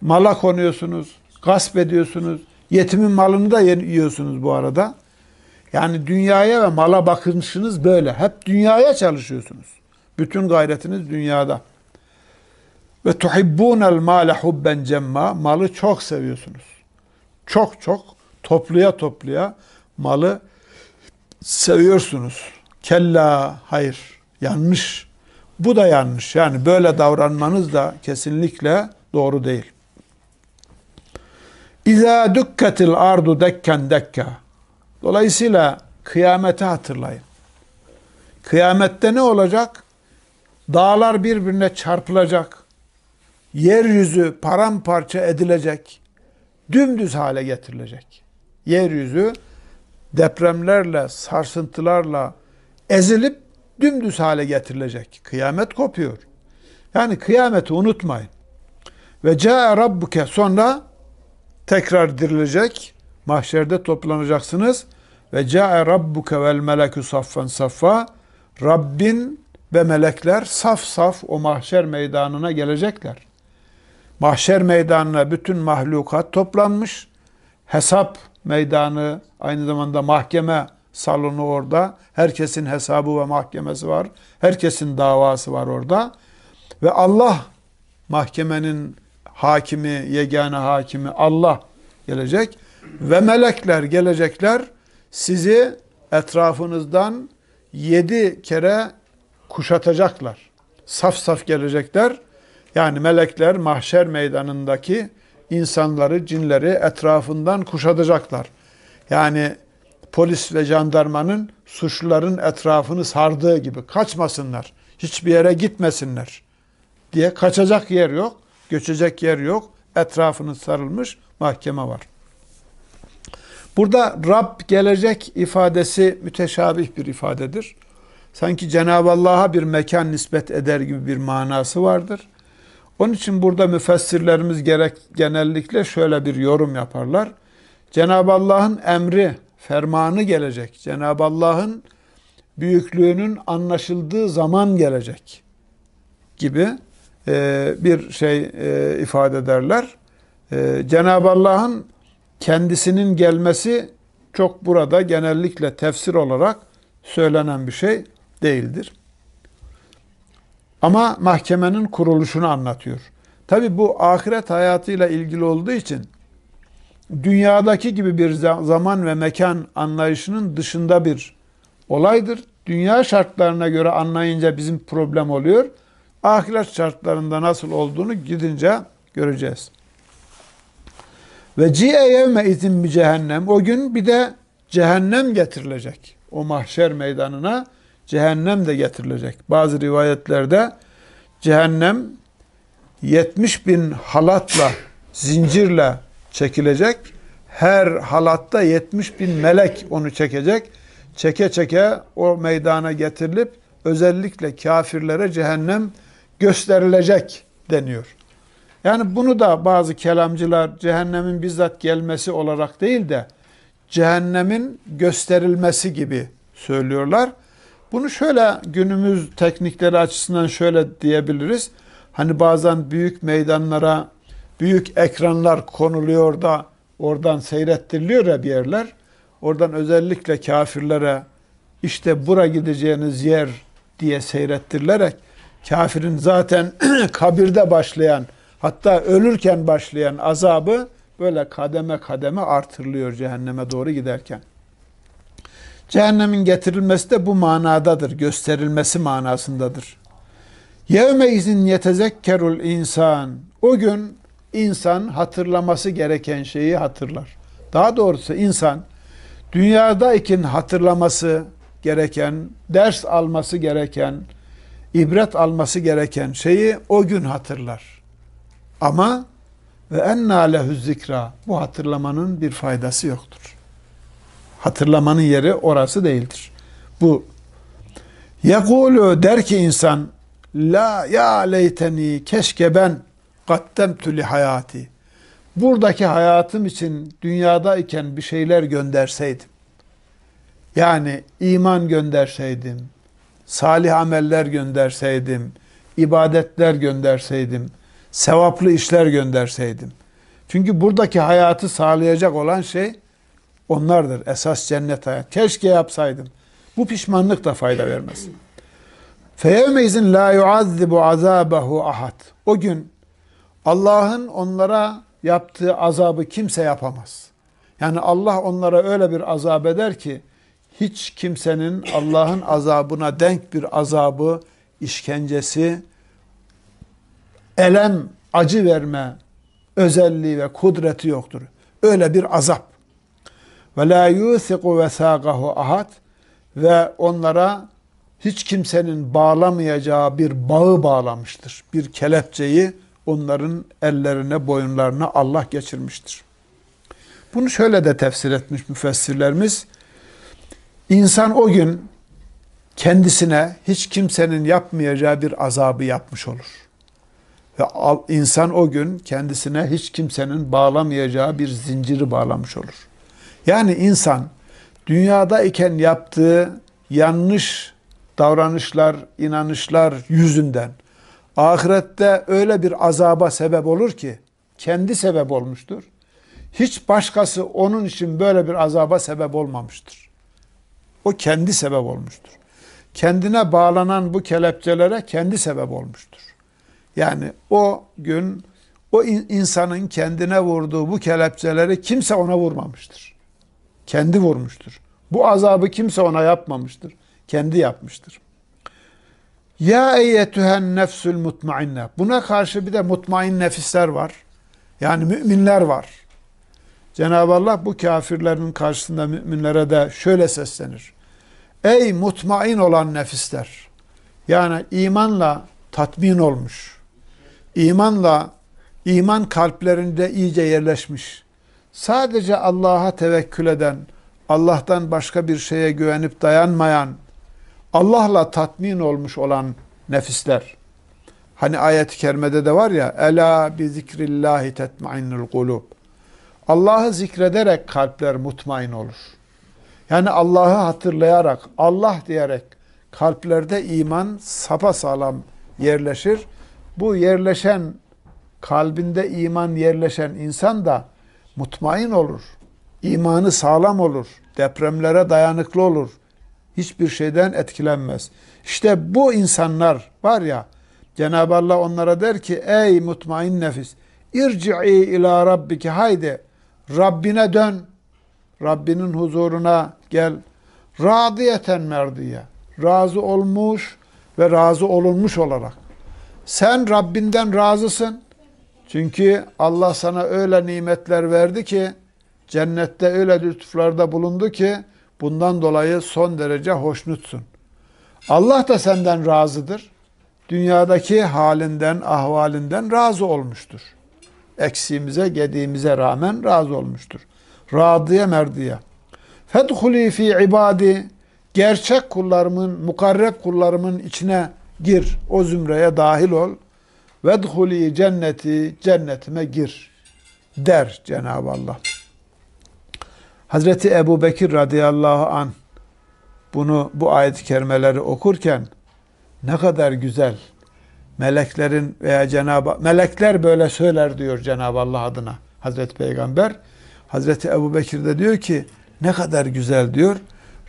Mala konuyorsunuz, gasp ediyorsunuz. Yetimin malını da yiyorsunuz bu arada. Yani dünyaya ve mala bakışınız böyle. Hep dünyaya çalışıyorsunuz. Bütün gayretiniz dünyada. Ve tuhibbunel male hubben cemma. Malı çok seviyorsunuz. Çok çok topluya topluya malı seviyorsunuz. Kella hayır yanlış. Bu da yanlış. Yani böyle davranmanız da kesinlikle doğru değil. İza dukkatil ardu dekken dekka. Dolayısıyla kıyameti hatırlayın. Kıyamette ne olacak? Dağlar birbirine çarpılacak. Yeryüzü paramparça edilecek. Dümdüz hale getirilecek. Yeryüzü depremlerle, sarsıntılarla ezilip dümdüz hale getirilecek. Kıyamet kopuyor. Yani kıyameti unutmayın. Ve ca'e rabbuke sonra tekrar dirilecek. Mahşerde toplanacaksınız. Ve ca'e rabbuke vel melekü saffen saffa. Rabbin ve melekler saf saf o mahşer meydanına gelecekler. Mahşer meydanına bütün mahlukat toplanmış. Hesap meydanı, aynı zamanda mahkeme salonu orada. Herkesin hesabı ve mahkemesi var. Herkesin davası var orada. Ve Allah mahkemenin hakimi, yegane hakimi Allah gelecek. Ve melekler gelecekler. Sizi etrafınızdan yedi kere kuşatacaklar. Saf saf gelecekler. Yani melekler mahşer meydanındaki insanları, cinleri etrafından kuşatacaklar. Yani polis ve jandarmanın suçluların etrafını sardığı gibi kaçmasınlar. Hiçbir yere gitmesinler diye kaçacak yer yok, göçecek yer yok. Etrafını sarılmış mahkeme var. Burada Rab gelecek ifadesi müteşabih bir ifadedir. Sanki Cenab-ı Allah'a bir mekan nispet eder gibi bir manası vardır. Onun için burada müfessirlerimiz gerek genellikle şöyle bir yorum yaparlar. Cenab-ı Allah'ın emri, fermanı gelecek. Cenab-ı Allah'ın büyüklüğünün anlaşıldığı zaman gelecek gibi e, bir şey e, ifade ederler. E, Cenab-ı Allah'ın kendisinin gelmesi çok burada genellikle tefsir olarak söylenen bir şey değildir. Ama mahkemenin kuruluşunu anlatıyor. Tabi bu ahiret hayatıyla ilgili olduğu için dünyadaki gibi bir zaman ve mekan anlayışının dışında bir olaydır. Dünya şartlarına göre anlayınca bizim problem oluyor. Ahiret şartlarında nasıl olduğunu gidince göreceğiz. Ve ci'e yevme izin bir cehennem. O gün bir de cehennem getirilecek. O mahşer meydanına cehennem de getirilecek. Bazı rivayetlerde cehennem 70 bin halatla, zincirle çekilecek. Her halatta 70 bin melek onu çekecek. Çeke çeke o meydana getirilip özellikle kafirlere cehennem gösterilecek deniyor. Yani bunu da bazı kelamcılar cehennemin bizzat gelmesi olarak değil de cehennemin gösterilmesi gibi söylüyorlar. Bunu şöyle günümüz teknikleri açısından şöyle diyebiliriz. Hani bazen büyük meydanlara büyük ekranlar konuluyor da oradan seyrettiriliyor ya bir yerler. Oradan özellikle kafirlere işte bura gideceğiniz yer diye seyrettirilerek kafirin zaten kabirde başlayan hatta ölürken başlayan azabı böyle kademe kademe artırılıyor cehenneme doğru giderken. Cehennemin getirilmesi de bu manadadır, gösterilmesi manasındadır. Yevme izin yetezekkerul insan. O gün insan hatırlaması gereken şeyi hatırlar. Daha doğrusu insan dünyadayken hatırlaması gereken, ders alması gereken, ibret alması gereken şeyi o gün hatırlar. Ama ve enna lehu zikra bu hatırlamanın bir faydası yoktur. Hatırlamanın yeri orası değildir. Bu Yekulu der ki insan La ya leyteni keşke ben kaddemtü li hayati. Buradaki hayatım için dünyadayken bir şeyler gönderseydim. Yani iman gönderseydim, salih ameller gönderseydim, ibadetler gönderseydim, sevaplı işler gönderseydim. Çünkü buradaki hayatı sağlayacak olan şey onlardır. Esas cennet hayat. Keşke yapsaydım. Bu pişmanlık da fayda vermez. Feyevme izin la yuazzibu azabehu ahad. O gün Allah'ın onlara yaptığı azabı kimse yapamaz. Yani Allah onlara öyle bir azap eder ki hiç kimsenin Allah'ın azabına denk bir azabı, işkencesi, elem, acı verme özelliği ve kudreti yoktur. Öyle bir azap. Ve la yusiku vesaqahu ahad ve onlara hiç kimsenin bağlamayacağı bir bağı bağlamıştır. Bir kelepçeyi onların ellerine, boyunlarına Allah geçirmiştir. Bunu şöyle de tefsir etmiş müfessirlerimiz. İnsan o gün kendisine hiç kimsenin yapmayacağı bir azabı yapmış olur. Ve insan o gün kendisine hiç kimsenin bağlamayacağı bir zinciri bağlamış olur. Yani insan dünyada iken yaptığı yanlış davranışlar, inanışlar yüzünden ahirette öyle bir azaba sebep olur ki kendi sebep olmuştur. Hiç başkası onun için böyle bir azaba sebep olmamıştır. O kendi sebep olmuştur. Kendine bağlanan bu kelepçelere kendi sebep olmuştur. Yani o gün o insanın kendine vurduğu bu kelepçeleri kimse ona vurmamıştır. Kendi vurmuştur. Bu azabı kimse ona yapmamıştır. Kendi yapmıştır. Ya eyyetühen nefsül mutmainne. Buna karşı bir de mutmain nefisler var. Yani müminler var. Cenab-ı Allah bu kafirlerin karşısında müminlere de şöyle seslenir. Ey mutmain olan nefisler! Yani imanla tatmin olmuş. imanla iman kalplerinde iyice yerleşmiş. Sadece Allah'a tevekkül eden, Allah'tan başka bir şeye güvenip dayanmayan, Allah'la tatmin olmuş olan nefisler. Hani ayet-i kerimede de var ya, Ela bi zikrillahi tetmainnul kulub. Allah'ı zikrederek kalpler mutmain olur. Yani Allah'ı hatırlayarak, Allah diyerek kalplerde iman sapa sağlam yerleşir. Bu yerleşen, kalbinde iman yerleşen insan da mutmain olur. İmanı sağlam olur. Depremlere dayanıklı olur. Hiçbir şeyden etkilenmez. İşte bu insanlar var ya, Cenab-ı Allah onlara der ki, ey mutmain nefis, irci'i ila rabbiki haydi, Rabbine dön, Rabbinin huzuruna gel. Radiyeten merdiye. Razı olmuş ve razı olunmuş olarak. Sen Rabbinden razısın. Çünkü Allah sana öyle nimetler verdi ki cennette öyle lütuflarda bulundu ki bundan dolayı son derece hoşnutsun. Allah da senden razıdır. Dünyadaki halinden, ahvalinden razı olmuştur. Eksiğimize, gediğimize rağmen razı olmuştur. Radiye merdiye. Fedhuli fi ibadi gerçek kullarımın, mukarreb kullarımın içine gir. O zümreye dahil ol. Vedhuli cenneti cennetime gir der Cenab-ı Allah. Hazreti Ebu Bekir radıyallahu an bunu bu ayet-i kerimeleri okurken ne kadar güzel meleklerin veya Cenab-ı melekler böyle söyler diyor Cenab-ı Allah adına Hazreti Peygamber. Hazreti Ebu Bekir de diyor ki ne kadar güzel diyor.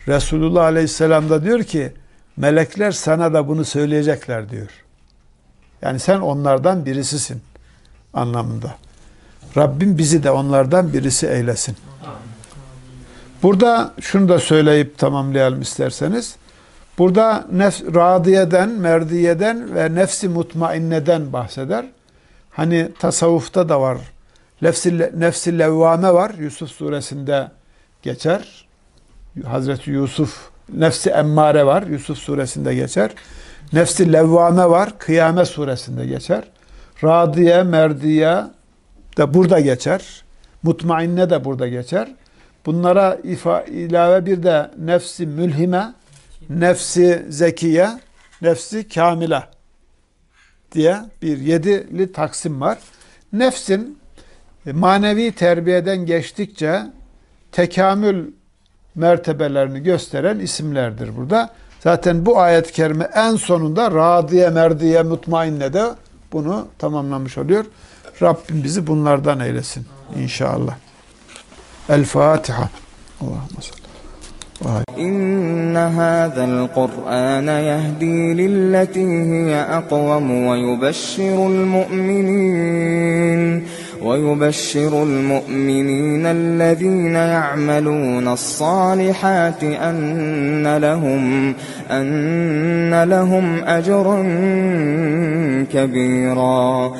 Resulullah Aleyhisselam da diyor ki melekler sana da bunu söyleyecekler diyor. Yani sen onlardan birisisin anlamında. Rabbim bizi de onlardan birisi eylesin. Burada şunu da söyleyip tamamlayalım isterseniz. Burada nef radiyeden, merdiyeden ve nefsi mutmainneden bahseder. Hani tasavvufta da var. Nefsi, nefsi levvame var. Yusuf suresinde geçer. Hazreti Yusuf nefsi emmare var. Yusuf suresinde geçer. Nefsi levvame var. Kıyamet suresinde geçer. Radiye, merdiye de burada geçer. Mutmainne de burada geçer. Bunlara ifa, ilave bir de nefsi mülhime, nefsi zekiye, nefsi kamile diye bir yedili taksim var. Nefsin manevi terbiyeden geçtikçe tekamül mertebelerini gösteren isimlerdir burada. Zaten bu ayet-i kerime en sonunda radiye, merdiye, mutmainne de bunu tamamlamış oluyor. Rabbim bizi bunlardan eylesin inşallah. El Fatiha. Allahümme salli. إن هذا القرآن يهدي للتي هي أقوم ويبشر المؤمنين ويبشر المؤمنين الذين يعملون الصالحات أن لهم أن لهم أجرا كبيرا.